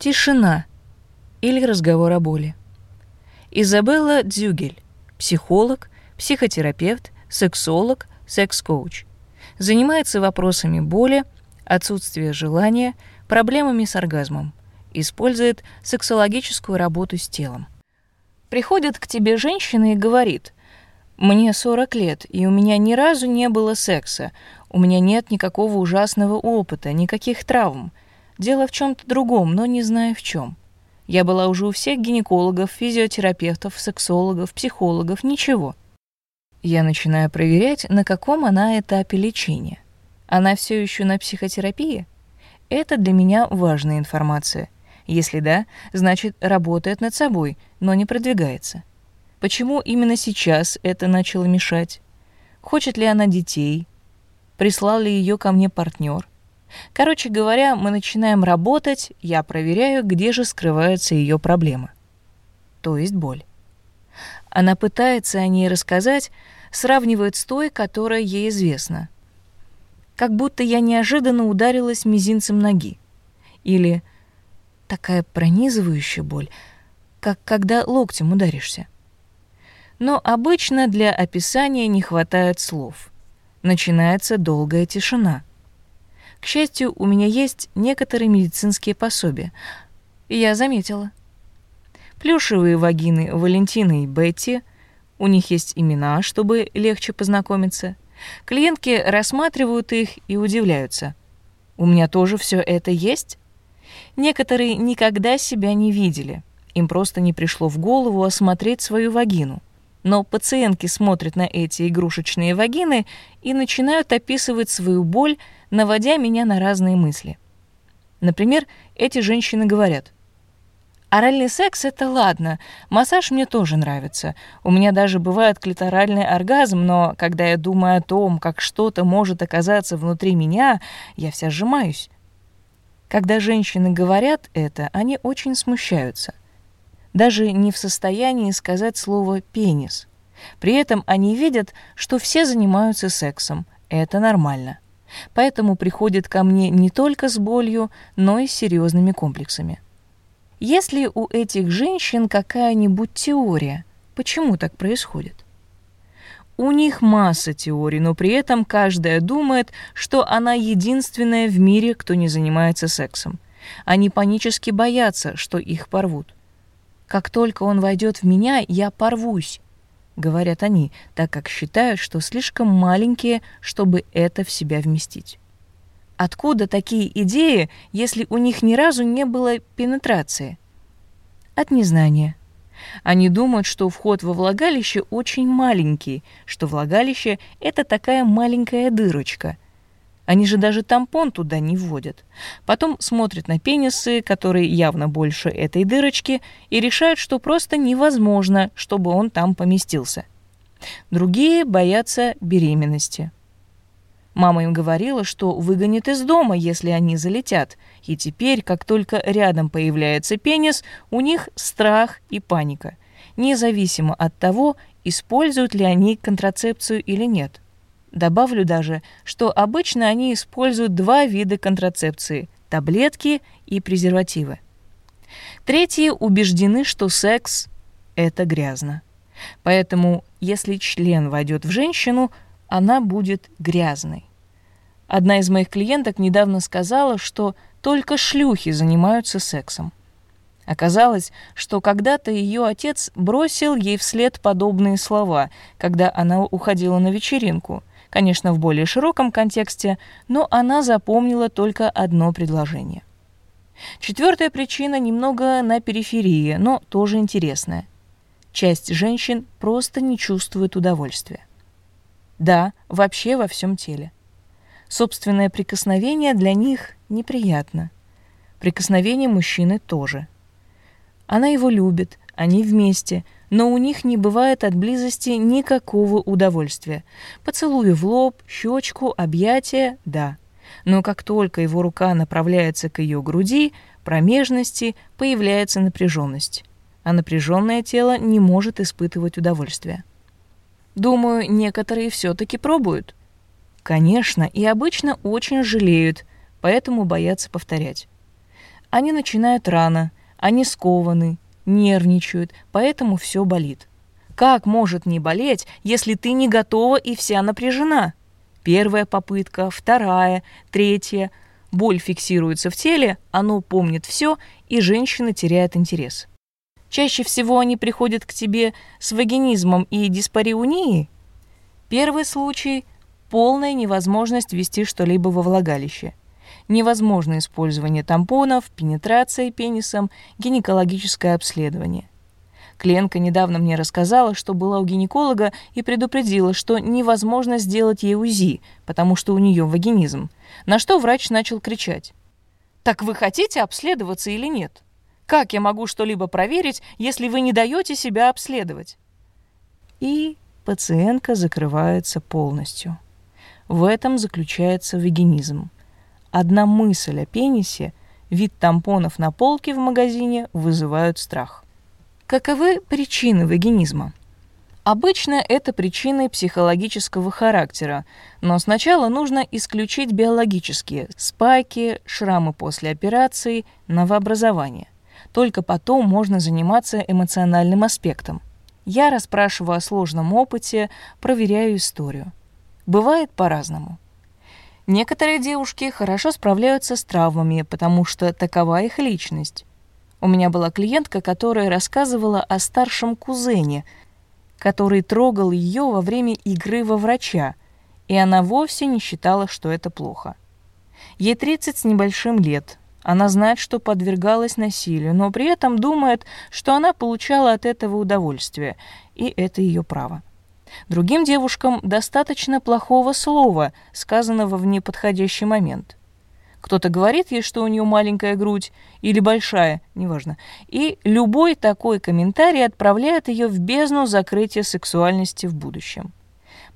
Тишина или разговор о боли. Изабелла Дзюгель, психолог, психотерапевт, сексолог, секс-коуч. Занимается вопросами боли, отсутствия желания, проблемами с оргазмом. Использует сексологическую работу с телом. Приходит к тебе женщина и говорит, «Мне 40 лет, и у меня ни разу не было секса. У меня нет никакого ужасного опыта, никаких травм. Дело в чем то другом, но не знаю в чем. Я была уже у всех гинекологов, физиотерапевтов, сексологов, психологов, ничего. Я начинаю проверять, на каком она этапе лечения. Она все еще на психотерапии? Это для меня важная информация. Если да, значит, работает над собой, но не продвигается. Почему именно сейчас это начало мешать? Хочет ли она детей? Прислал ли ее ко мне партнер? Короче говоря, мы начинаем работать, я проверяю, где же скрывается ее проблема. То есть боль. Она пытается о ней рассказать, сравнивает с той, которая ей известна. Как будто я неожиданно ударилась мизинцем ноги. Или такая пронизывающая боль, как когда локтем ударишься. Но обычно для описания не хватает слов. Начинается долгая тишина. К счастью, у меня есть некоторые медицинские пособия. Я заметила. Плюшевые вагины Валентины и Бетти, у них есть имена, чтобы легче познакомиться. Клиентки рассматривают их и удивляются. У меня тоже все это есть? Некоторые никогда себя не видели. Им просто не пришло в голову осмотреть свою вагину. Но пациентки смотрят на эти игрушечные вагины и начинают описывать свою боль, наводя меня на разные мысли. Например, эти женщины говорят: Оральный секс это ладно, массаж мне тоже нравится. У меня даже бывает клиторальный оргазм, но когда я думаю о том, как что-то может оказаться внутри меня, я вся сжимаюсь. Когда женщины говорят это, они очень смущаются. Даже не в состоянии сказать слово «пенис». При этом они видят, что все занимаются сексом. Это нормально. Поэтому приходят ко мне не только с болью, но и с серьезными комплексами. Есть ли у этих женщин какая-нибудь теория, почему так происходит? У них масса теорий, но при этом каждая думает, что она единственная в мире, кто не занимается сексом. Они панически боятся, что их порвут. Как только он войдет в меня, я порвусь, говорят они, так как считают, что слишком маленькие, чтобы это в себя вместить. Откуда такие идеи, если у них ни разу не было пенетрации? От незнания. Они думают, что вход во влагалище очень маленький, что влагалище — это такая маленькая дырочка. Они же даже тампон туда не вводят. Потом смотрят на пенисы, которые явно больше этой дырочки, и решают, что просто невозможно, чтобы он там поместился. Другие боятся беременности. Мама им говорила, что выгонит из дома, если они залетят, и теперь, как только рядом появляется пенис, у них страх и паника, независимо от того, используют ли они контрацепцию или нет. Добавлю даже, что обычно они используют два вида контрацепции – таблетки и презервативы. Третьи убеждены, что секс – это грязно. Поэтому, если член войдет в женщину – она будет грязной. Одна из моих клиенток недавно сказала, что только шлюхи занимаются сексом. Оказалось, что когда-то ее отец бросил ей вслед подобные слова, когда она уходила на вечеринку. Конечно, в более широком контексте, но она запомнила только одно предложение. Четвертая причина немного на периферии, но тоже интересная. Часть женщин просто не чувствует удовольствия. Да, вообще во всем теле. Собственное прикосновение для них неприятно. Прикосновение мужчины тоже. Она его любит, они вместе, но у них не бывает от близости никакого удовольствия. Поцелуи в лоб, щечку, объятия — да. Но как только его рука направляется к ее груди, промежности, появляется напряженность. А напряженное тело не может испытывать удовольствия. Думаю, некоторые все-таки пробуют. Конечно, и обычно очень жалеют, поэтому боятся повторять. Они начинают рано, они скованы, нервничают, поэтому все болит. Как может не болеть, если ты не готова и вся напряжена? Первая попытка, вторая, третья. Боль фиксируется в теле, оно помнит все, и женщина теряет интерес. Чаще всего они приходят к тебе с вагинизмом и диспариунией. Первый случай – полная невозможность ввести что-либо во влагалище. Невозможно использование тампонов, пенетрация пенисом, гинекологическое обследование. Клиентка недавно мне рассказала, что была у гинеколога и предупредила, что невозможно сделать ей УЗИ, потому что у нее вагинизм. На что врач начал кричать. «Так вы хотите обследоваться или нет? Как я могу что-либо проверить, если вы не даете себя обследовать?» И пациентка закрывается полностью. В этом заключается вагинизм. Одна мысль о пенисе, вид тампонов на полке в магазине вызывают страх. Каковы причины вагинизма? Обычно это причины психологического характера, но сначала нужно исключить биологические – спайки, шрамы после операции, новообразование. Только потом можно заниматься эмоциональным аспектом. Я расспрашиваю о сложном опыте, проверяю историю. Бывает по-разному. Некоторые девушки хорошо справляются с травмами, потому что такова их личность. У меня была клиентка, которая рассказывала о старшем кузене, который трогал ее во время игры во врача, и она вовсе не считала, что это плохо. Ей 30 с небольшим лет. Она знает, что подвергалась насилию, но при этом думает, что она получала от этого удовольствие, и это ее право. Другим девушкам достаточно плохого слова, сказанного в неподходящий момент. Кто-то говорит ей, что у нее маленькая грудь или большая, неважно. И любой такой комментарий отправляет ее в бездну закрытия сексуальности в будущем.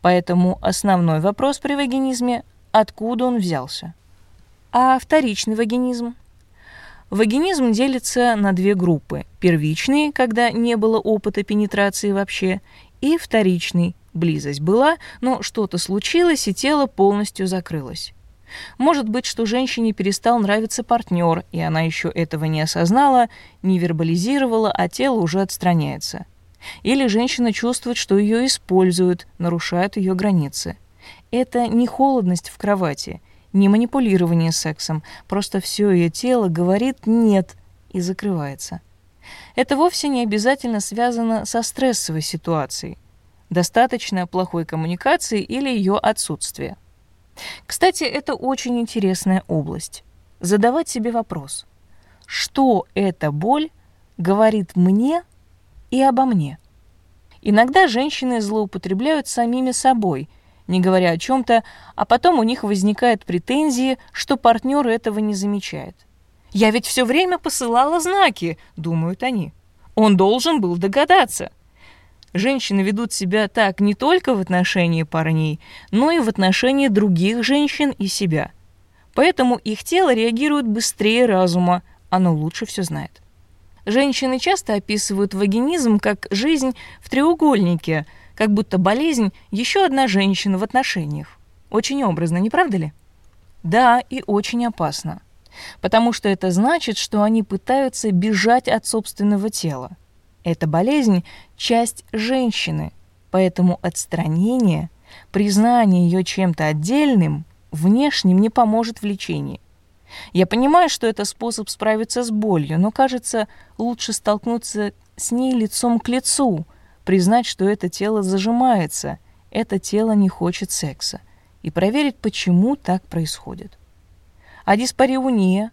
Поэтому основной вопрос при вагинизме – откуда он взялся? А вторичный вагинизм? Вагинизм делится на две группы. Первичный, когда не было опыта пенетрации вообще, и вторичный, близость была, но что-то случилось, и тело полностью закрылось. Может быть, что женщине перестал нравиться партнер, и она еще этого не осознала, не вербализировала, а тело уже отстраняется. Или женщина чувствует, что ее используют, нарушают ее границы. Это не холодность в кровати, не манипулирование сексом, просто все ее тело говорит «нет» и закрывается. Это вовсе не обязательно связано со стрессовой ситуацией. Достаточно плохой коммуникации или ее отсутствия. Кстати, это очень интересная область. Задавать себе вопрос, что эта боль говорит мне и обо мне. Иногда женщины злоупотребляют самими собой, не говоря о чем-то, а потом у них возникают претензии, что партнер этого не замечает. «Я ведь все время посылала знаки», — думают они. «Он должен был догадаться». Женщины ведут себя так не только в отношении парней, но и в отношении других женщин и себя. Поэтому их тело реагирует быстрее разума, оно лучше все знает. Женщины часто описывают вагинизм как жизнь в треугольнике, как будто болезнь – еще одна женщина в отношениях. Очень образно, не правда ли? Да, и очень опасно. Потому что это значит, что они пытаются бежать от собственного тела. Эта болезнь – часть женщины, поэтому отстранение, признание ее чем-то отдельным, внешним не поможет в лечении. Я понимаю, что это способ справиться с болью, но, кажется, лучше столкнуться с ней лицом к лицу, признать, что это тело зажимается, это тело не хочет секса, и проверить, почему так происходит. А диспариуния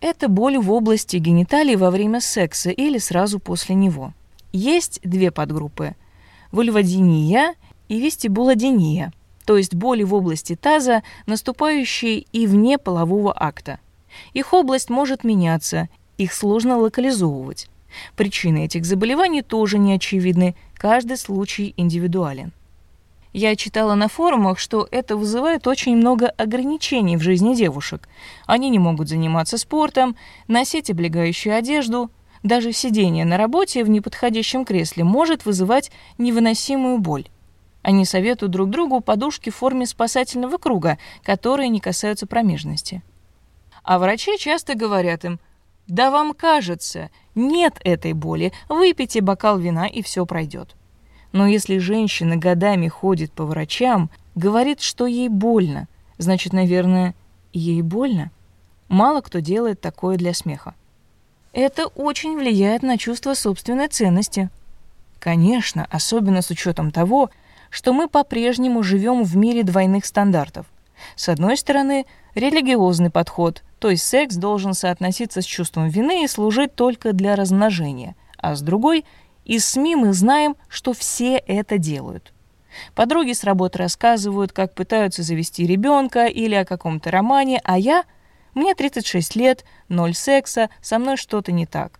это боль в области гениталий во время секса или сразу после него. Есть две подгруппы – вульводиния и вестибулодиния, то есть боли в области таза, наступающие и вне полового акта. Их область может меняться, их сложно локализовывать. Причины этих заболеваний тоже не очевидны, каждый случай индивидуален. Я читала на форумах, что это вызывает очень много ограничений в жизни девушек. Они не могут заниматься спортом, носить облегающую одежду. Даже сидение на работе в неподходящем кресле может вызывать невыносимую боль. Они советуют друг другу подушки в форме спасательного круга, которые не касаются промежности. А врачи часто говорят им, Да вам кажется, нет этой боли, выпейте бокал вина и все пройдет. Но если женщина годами ходит по врачам, говорит, что ей больно, значит, наверное, ей больно. Мало кто делает такое для смеха. Это очень влияет на чувство собственной ценности. Конечно, особенно с учетом того, что мы по-прежнему живем в мире двойных стандартов. С одной стороны, религиозный подход, то есть секс должен соотноситься с чувством вины и служить только для размножения, а с другой, из СМИ мы знаем, что все это делают. Подруги с работы рассказывают, как пытаются завести ребенка или о каком-то романе, а я, мне 36 лет, ноль секса, со мной что-то не так.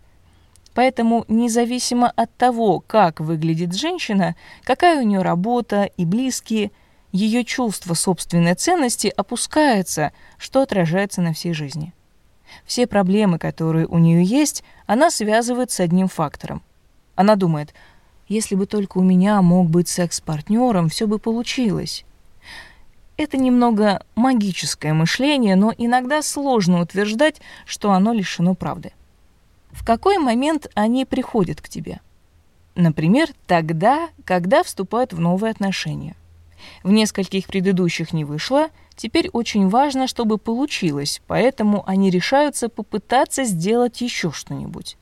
Поэтому независимо от того, как выглядит женщина, какая у нее работа и близкие, ее чувство собственной ценности опускается, что отражается на всей жизни. Все проблемы, которые у нее есть, она связывает с одним фактором. Она думает, если бы только у меня мог быть секс-партнером, все бы получилось. Это немного магическое мышление, но иногда сложно утверждать, что оно лишено правды. В какой момент они приходят к тебе? Например, тогда, когда вступают в новые отношения. В нескольких предыдущих не вышло, теперь очень важно, чтобы получилось, поэтому они решаются попытаться сделать еще что-нибудь.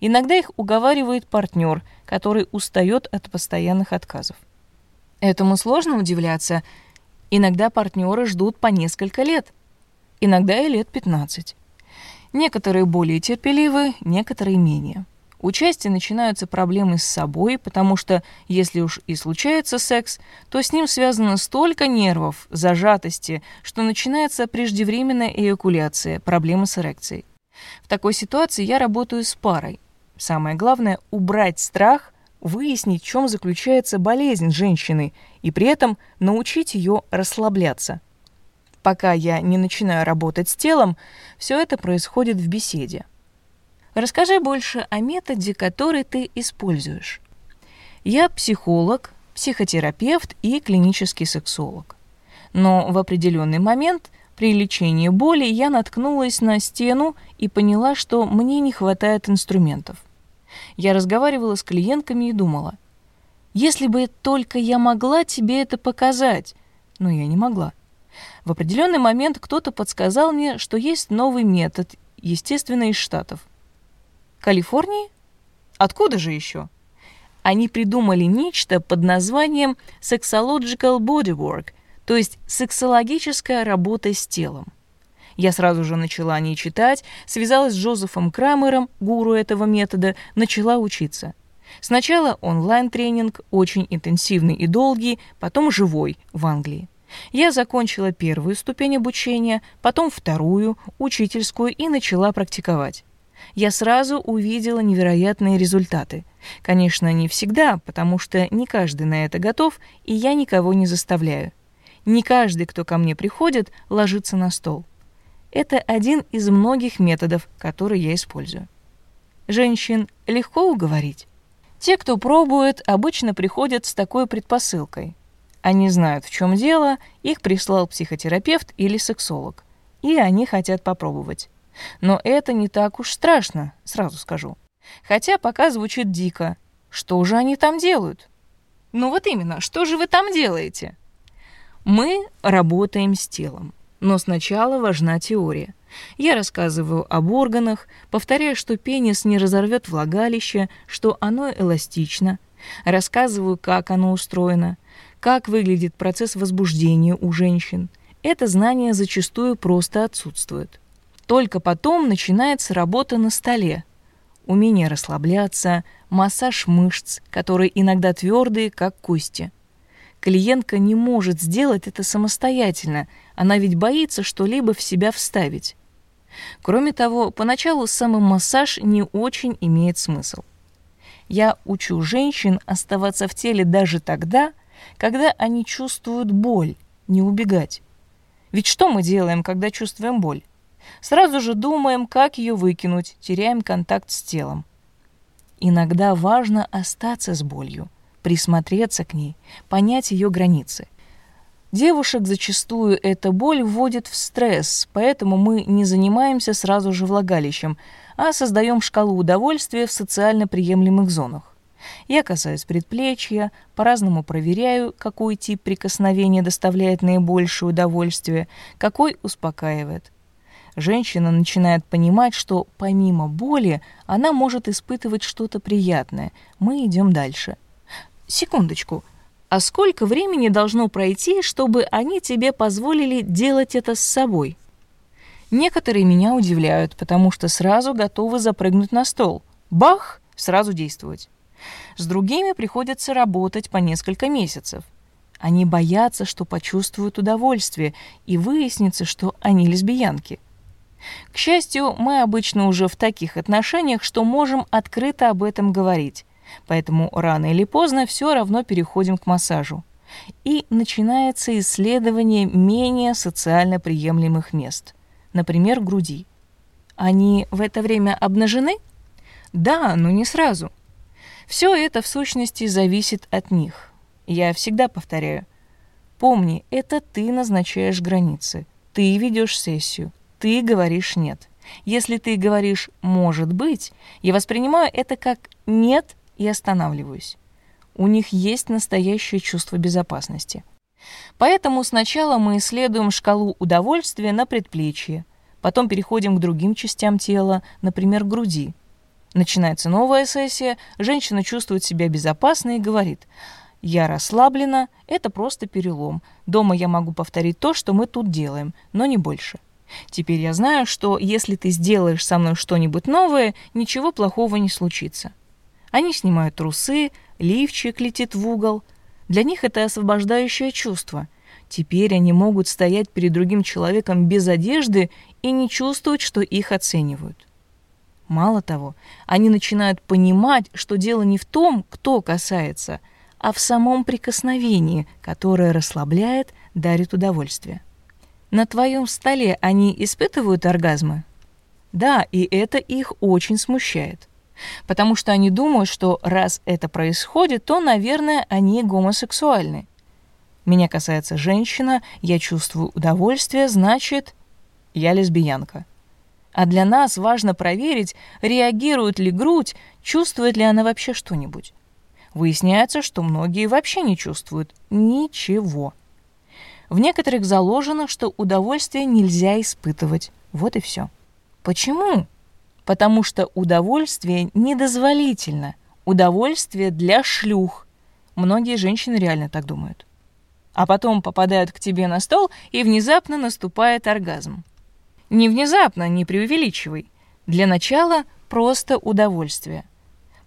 Иногда их уговаривает партнер, который устает от постоянных отказов. Этому сложно удивляться. Иногда партнеры ждут по несколько лет, иногда и лет 15. Некоторые более терпеливы, некоторые менее. У части начинаются проблемы с собой, потому что если уж и случается секс, то с ним связано столько нервов, зажатости, что начинается преждевременная эякуляция, проблемы с эрекцией. В такой ситуации я работаю с парой. Самое главное — убрать страх, выяснить, в чем заключается болезнь женщины, и при этом научить ее расслабляться — Пока я не начинаю работать с телом, все это происходит в беседе. Расскажи больше о методе, который ты используешь. Я психолог, психотерапевт и клинический сексолог. Но в определенный момент при лечении боли я наткнулась на стену и поняла, что мне не хватает инструментов. Я разговаривала с клиентками и думала, если бы только я могла тебе это показать, но я не могла. В определенный момент кто-то подсказал мне, что есть новый метод, естественно, из Штатов. Калифорнии? Откуда же еще? Они придумали нечто под названием Sexological Bodywork, то есть сексологическая работа с телом. Я сразу же начала о ней читать, связалась с Джозефом Крамером, гуру этого метода, начала учиться. Сначала онлайн-тренинг, очень интенсивный и долгий, потом живой в Англии. Я закончила первую ступень обучения, потом вторую, учительскую, и начала практиковать. Я сразу увидела невероятные результаты. Конечно, не всегда, потому что не каждый на это готов, и я никого не заставляю. Не каждый, кто ко мне приходит, ложится на стол. Это один из многих методов, которые я использую. Женщин легко уговорить. Те, кто пробует, обычно приходят с такой предпосылкой. Они знают, в чем дело, их прислал психотерапевт или сексолог, и они хотят попробовать. Но это не так уж страшно, сразу скажу. Хотя пока звучит дико. Что же они там делают? Ну вот именно, что же вы там делаете? Мы работаем с телом. Но сначала важна теория. Я рассказываю об органах, повторяю, что пенис не разорвет влагалище, что оно эластично, рассказываю, как оно устроено, как выглядит процесс возбуждения у женщин. Это знание зачастую просто отсутствует. Только потом начинается работа на столе. Умение расслабляться, массаж мышц, которые иногда твердые, как кости. Клиентка не может сделать это самостоятельно, она ведь боится что-либо в себя вставить. Кроме того, поначалу самый массаж не очень имеет смысл. Я учу женщин оставаться в теле даже тогда, когда они чувствуют боль, не убегать. Ведь что мы делаем, когда чувствуем боль? Сразу же думаем, как ее выкинуть, теряем контакт с телом. Иногда важно остаться с болью, присмотреться к ней, понять ее границы. Девушек зачастую эта боль вводит в стресс, поэтому мы не занимаемся сразу же влагалищем, а создаем шкалу удовольствия в социально приемлемых зонах. Я касаюсь предплечья, по-разному проверяю, какой тип прикосновения доставляет наибольшее удовольствие, какой успокаивает. Женщина начинает понимать, что помимо боли она может испытывать что-то приятное. Мы идем дальше. Секундочку. А сколько времени должно пройти, чтобы они тебе позволили делать это с собой? Некоторые меня удивляют, потому что сразу готовы запрыгнуть на стол. Бах! Сразу действовать. С другими приходится работать по несколько месяцев. Они боятся, что почувствуют удовольствие, и выяснится, что они лесбиянки. К счастью, мы обычно уже в таких отношениях, что можем открыто об этом говорить. Поэтому рано или поздно все равно переходим к массажу. И начинается исследование менее социально приемлемых мест, например, груди. Они в это время обнажены? Да, но не сразу. Все это в сущности зависит от них. Я всегда повторяю. Помни, это ты назначаешь границы, ты ведешь сессию, ты говоришь «нет». Если ты говоришь «может быть», я воспринимаю это как «нет» и останавливаюсь. У них есть настоящее чувство безопасности. Поэтому сначала мы исследуем шкалу удовольствия на предплечье, потом переходим к другим частям тела, например, груди. Начинается новая сессия, женщина чувствует себя безопасно и говорит «Я расслаблена, это просто перелом. Дома я могу повторить то, что мы тут делаем, но не больше». Теперь я знаю, что если ты сделаешь со мной что-нибудь новое, ничего плохого не случится. Они снимают трусы, лифчик летит в угол. Для них это освобождающее чувство. Теперь они могут стоять перед другим человеком без одежды и не чувствовать, что их оценивают. Мало того, они начинают понимать, что дело не в том, кто касается, а в самом прикосновении, которое расслабляет, дарит удовольствие. На твоем столе они испытывают оргазмы? Да, и это их очень смущает. Потому что они думают, что раз это происходит, то, наверное, они гомосексуальны. Меня касается женщина, я чувствую удовольствие, значит, я лесбиянка. А для нас важно проверить, реагирует ли грудь, чувствует ли она вообще что-нибудь. Выясняется, что многие вообще не чувствуют ничего. В некоторых заложено, что удовольствие нельзя испытывать. Вот и все. Почему? Потому что удовольствие недозволительно. Удовольствие для шлюх. Многие женщины реально так думают. А потом попадают к тебе на стол, и внезапно наступает оргазм. Не внезапно, не преувеличивай. Для начала просто удовольствие.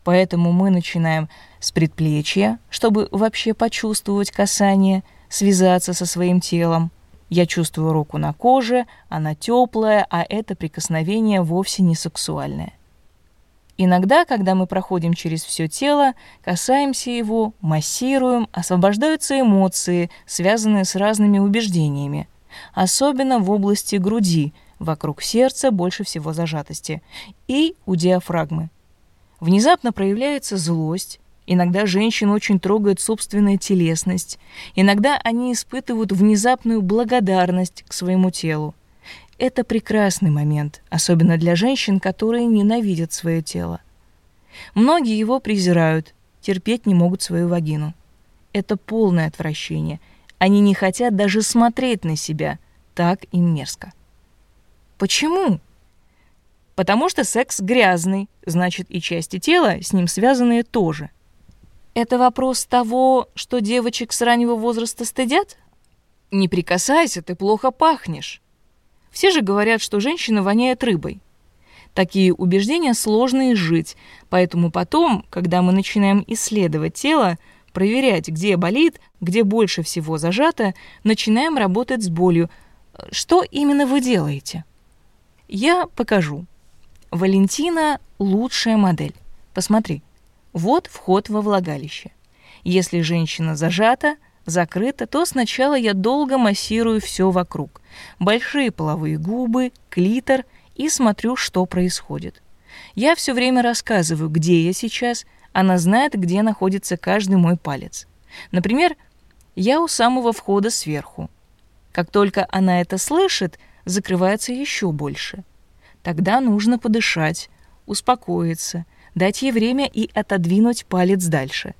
Поэтому мы начинаем с предплечья, чтобы вообще почувствовать касание – связаться со своим телом. Я чувствую руку на коже, она теплая, а это прикосновение вовсе не сексуальное. Иногда, когда мы проходим через все тело, касаемся его, массируем, освобождаются эмоции, связанные с разными убеждениями, особенно в области груди, вокруг сердца больше всего зажатости, и у диафрагмы. Внезапно проявляется злость, Иногда женщин очень трогает собственная телесность. Иногда они испытывают внезапную благодарность к своему телу. Это прекрасный момент, особенно для женщин, которые ненавидят свое тело. Многие его презирают, терпеть не могут свою вагину. Это полное отвращение. Они не хотят даже смотреть на себя. Так им мерзко. Почему? Потому что секс грязный, значит и части тела с ним связанные тоже. Это вопрос того, что девочек с раннего возраста стыдят? Не прикасайся, ты плохо пахнешь. Все же говорят, что женщина воняет рыбой. Такие убеждения сложно изжить, поэтому потом, когда мы начинаем исследовать тело, проверять, где болит, где больше всего зажато, начинаем работать с болью. Что именно вы делаете? Я покажу. Валентина – лучшая модель. Посмотри. Вот вход во влагалище. Если женщина зажата, закрыта, то сначала я долго массирую все вокруг. Большие половые губы, клитор и смотрю, что происходит. Я все время рассказываю, где я сейчас, она знает, где находится каждый мой палец. Например, я у самого входа сверху. Как только она это слышит, закрывается еще больше. Тогда нужно подышать, успокоиться, дать ей время и отодвинуть палец дальше.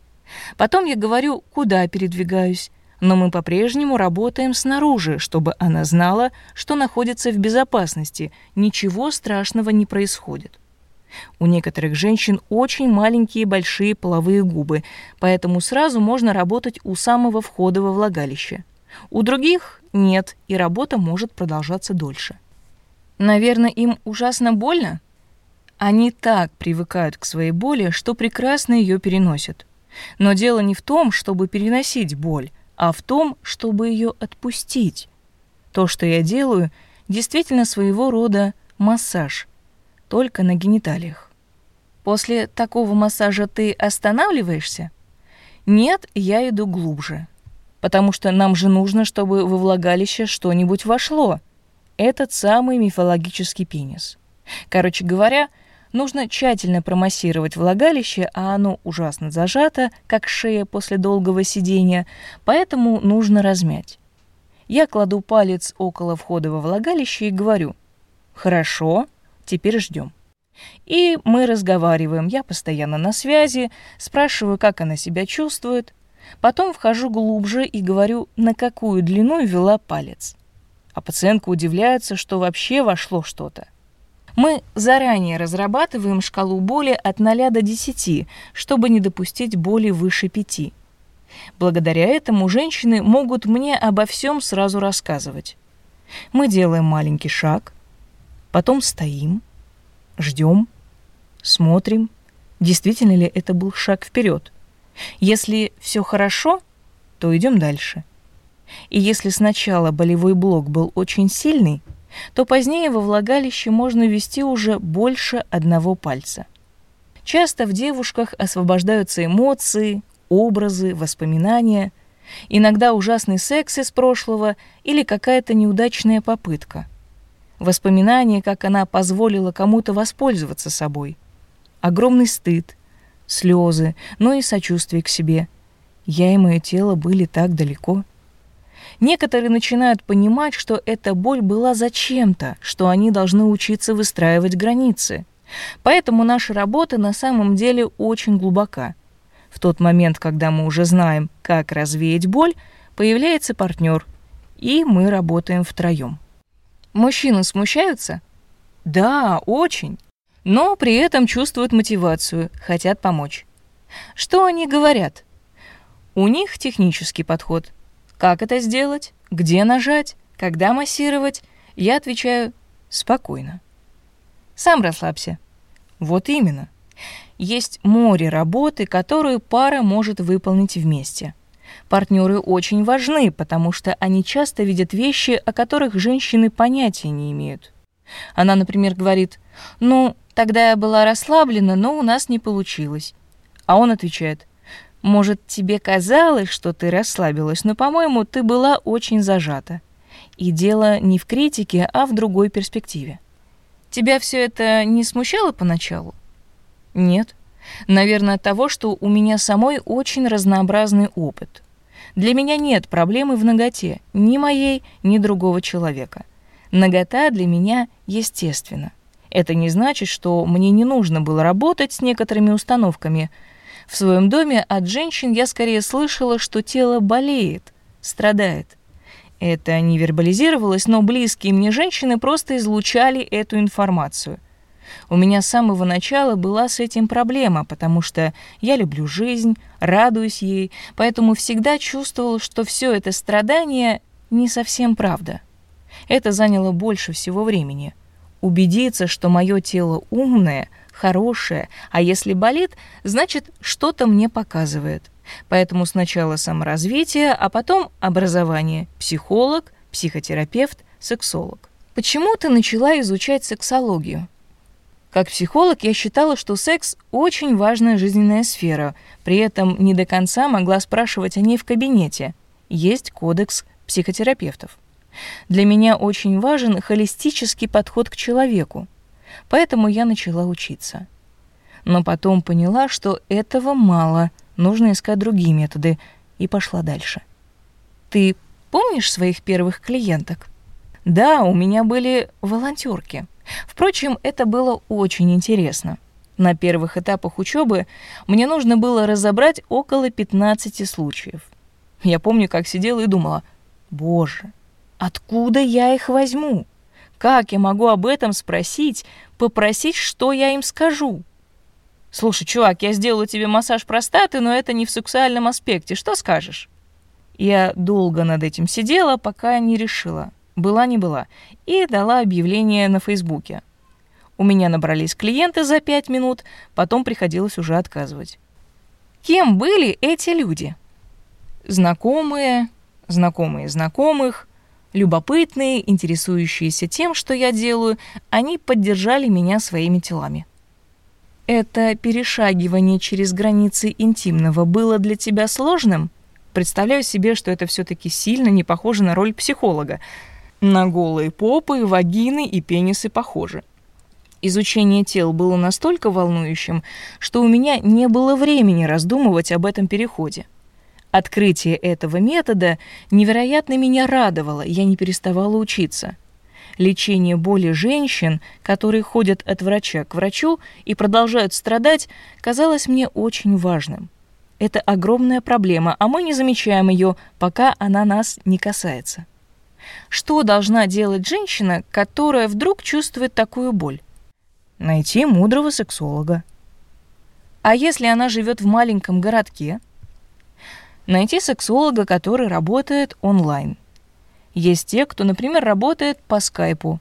Потом я говорю, куда передвигаюсь, но мы по-прежнему работаем снаружи, чтобы она знала, что находится в безопасности, ничего страшного не происходит. У некоторых женщин очень маленькие большие половые губы, поэтому сразу можно работать у самого входа во влагалище. У других нет, и работа может продолжаться дольше. Наверное, им ужасно больно? Они так привыкают к своей боли, что прекрасно ее переносят. Но дело не в том, чтобы переносить боль, а в том, чтобы ее отпустить. То, что я делаю, действительно своего рода массаж, только на гениталиях. После такого массажа ты останавливаешься? Нет, я иду глубже. Потому что нам же нужно, чтобы во влагалище что-нибудь вошло. Этот самый мифологический пенис. Короче говоря, Нужно тщательно промассировать влагалище, а оно ужасно зажато, как шея после долгого сидения, поэтому нужно размять. Я кладу палец около входа во влагалище и говорю «Хорошо, теперь ждем». И мы разговариваем, я постоянно на связи, спрашиваю, как она себя чувствует. Потом вхожу глубже и говорю, на какую длину вела палец. А пациентка удивляется, что вообще вошло что-то. Мы заранее разрабатываем шкалу боли от 0 до 10, чтобы не допустить боли выше 5. Благодаря этому женщины могут мне обо всем сразу рассказывать. Мы делаем маленький шаг, потом стоим, ждем, смотрим, действительно ли это был шаг вперед. Если все хорошо, то идем дальше. И если сначала болевой блок был очень сильный, то позднее во влагалище можно ввести уже больше одного пальца. Часто в девушках освобождаются эмоции, образы, воспоминания, иногда ужасный секс из прошлого или какая-то неудачная попытка. Воспоминания, как она позволила кому-то воспользоваться собой. Огромный стыд, слезы, но и сочувствие к себе. Я и мое тело были так далеко. Некоторые начинают понимать, что эта боль была зачем-то, что они должны учиться выстраивать границы. Поэтому наша работа на самом деле очень глубока. В тот момент, когда мы уже знаем, как развеять боль, появляется партнер, и мы работаем втроем. Мужчины смущаются? Да, очень. Но при этом чувствуют мотивацию, хотят помочь. Что они говорят? У них технический подход – как это сделать? Где нажать? Когда массировать? Я отвечаю спокойно. Сам расслабься. Вот именно. Есть море работы, которую пара может выполнить вместе. Партнеры очень важны, потому что они часто видят вещи, о которых женщины понятия не имеют. Она, например, говорит, «Ну, тогда я была расслаблена, но у нас не получилось». А он отвечает, может, тебе казалось, что ты расслабилась, но, по-моему, ты была очень зажата. И дело не в критике, а в другой перспективе. Тебя все это не смущало поначалу? Нет. Наверное, от того, что у меня самой очень разнообразный опыт. Для меня нет проблемы в ноготе, ни моей, ни другого человека. Нагота для меня естественна. Это не значит, что мне не нужно было работать с некоторыми установками – в своем доме от женщин я скорее слышала, что тело болеет, страдает. Это не вербализировалось, но близкие мне женщины просто излучали эту информацию. У меня с самого начала была с этим проблема, потому что я люблю жизнь, радуюсь ей, поэтому всегда чувствовала, что все это страдание не совсем правда. Это заняло больше всего времени. Убедиться, что мое тело умное, хорошее, а если болит, значит, что-то мне показывает. Поэтому сначала саморазвитие, а потом образование. Психолог, психотерапевт, сексолог. Почему ты начала изучать сексологию? Как психолог я считала, что секс – очень важная жизненная сфера, при этом не до конца могла спрашивать о ней в кабинете. Есть кодекс психотерапевтов. Для меня очень важен холистический подход к человеку. Поэтому я начала учиться. Но потом поняла, что этого мало, нужно искать другие методы, и пошла дальше. Ты помнишь своих первых клиенток? Да, у меня были волонтерки. Впрочем, это было очень интересно. На первых этапах учебы мне нужно было разобрать около 15 случаев. Я помню, как сидела и думала, боже, откуда я их возьму? Как я могу об этом спросить, попросить, что я им скажу? Слушай, чувак, я сделаю тебе массаж простаты, но это не в сексуальном аспекте. Что скажешь? Я долго над этим сидела, пока не решила. Была не была. И дала объявление на Фейсбуке. У меня набрались клиенты за пять минут, потом приходилось уже отказывать. Кем были эти люди? Знакомые, знакомые знакомых, любопытные, интересующиеся тем, что я делаю, они поддержали меня своими телами. Это перешагивание через границы интимного было для тебя сложным? Представляю себе, что это все таки сильно не похоже на роль психолога. На голые попы, вагины и пенисы похожи. Изучение тел было настолько волнующим, что у меня не было времени раздумывать об этом переходе. Открытие этого метода невероятно меня радовало, я не переставала учиться. Лечение боли женщин, которые ходят от врача к врачу и продолжают страдать, казалось мне очень важным. Это огромная проблема, а мы не замечаем ее, пока она нас не касается. Что должна делать женщина, которая вдруг чувствует такую боль? найти мудрого сексолога. А если она живет в маленьком городке? Найти сексолога, который работает онлайн. Есть те, кто, например, работает по скайпу.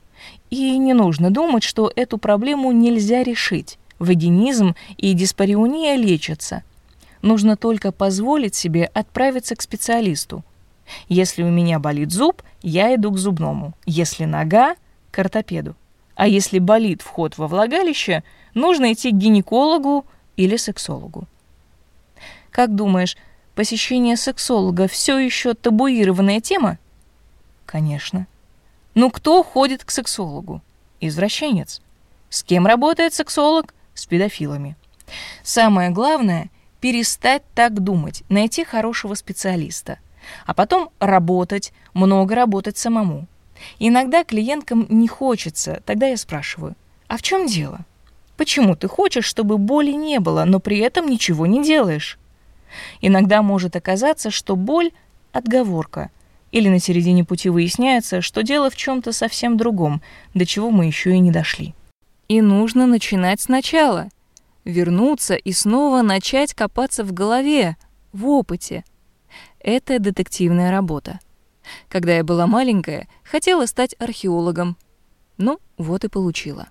И не нужно думать, что эту проблему нельзя решить. Вагинизм и диспариуния лечатся. Нужно только позволить себе отправиться к специалисту. Если у меня болит зуб, я иду к зубному. Если нога — к ортопеду. А если болит вход во влагалище, нужно идти к гинекологу или сексологу. Как думаешь, посещение сексолога все еще табуированная тема? Конечно. Ну кто ходит к сексологу? Извращенец. С кем работает сексолог? С педофилами. Самое главное — перестать так думать, найти хорошего специалиста, а потом работать, много работать самому. Иногда клиенткам не хочется, тогда я спрашиваю, а в чем дело? Почему ты хочешь, чтобы боли не было, но при этом ничего не делаешь? Иногда может оказаться, что боль — отговорка, или на середине пути выясняется, что дело в чем то совсем другом, до чего мы еще и не дошли. И нужно начинать сначала. Вернуться и снова начать копаться в голове, в опыте. Это детективная работа. Когда я была маленькая, хотела стать археологом. Ну, вот и получила.